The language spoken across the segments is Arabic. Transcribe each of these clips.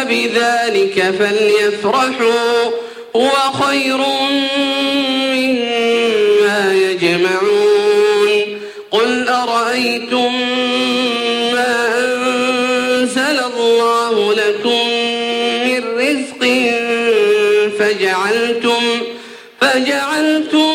فبذلك فليفرحوا هو خير مما يجمعون. قل أرأيتم ما أنزل الله لكم من رزق فجعلتم فجعلتم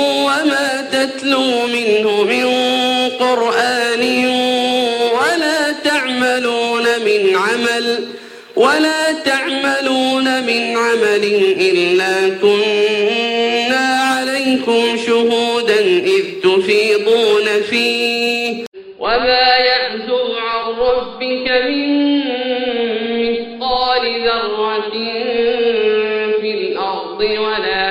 وما تتلو منه من قرآن ولا تعملون من عمل ولا تعملون من عمل إلا كنا عليكم شهودا إذ تفيضون فيه. وما يعزو عن ربك من مثقال ذرة في الأرض ولا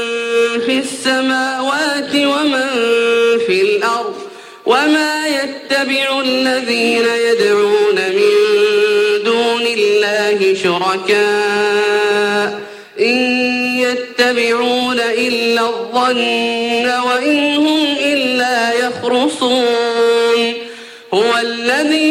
يتبع الذين يدعون من دون الله شركاء. إن يتبعون إلا الظن وإن هم إلا يخرصون. هو الذي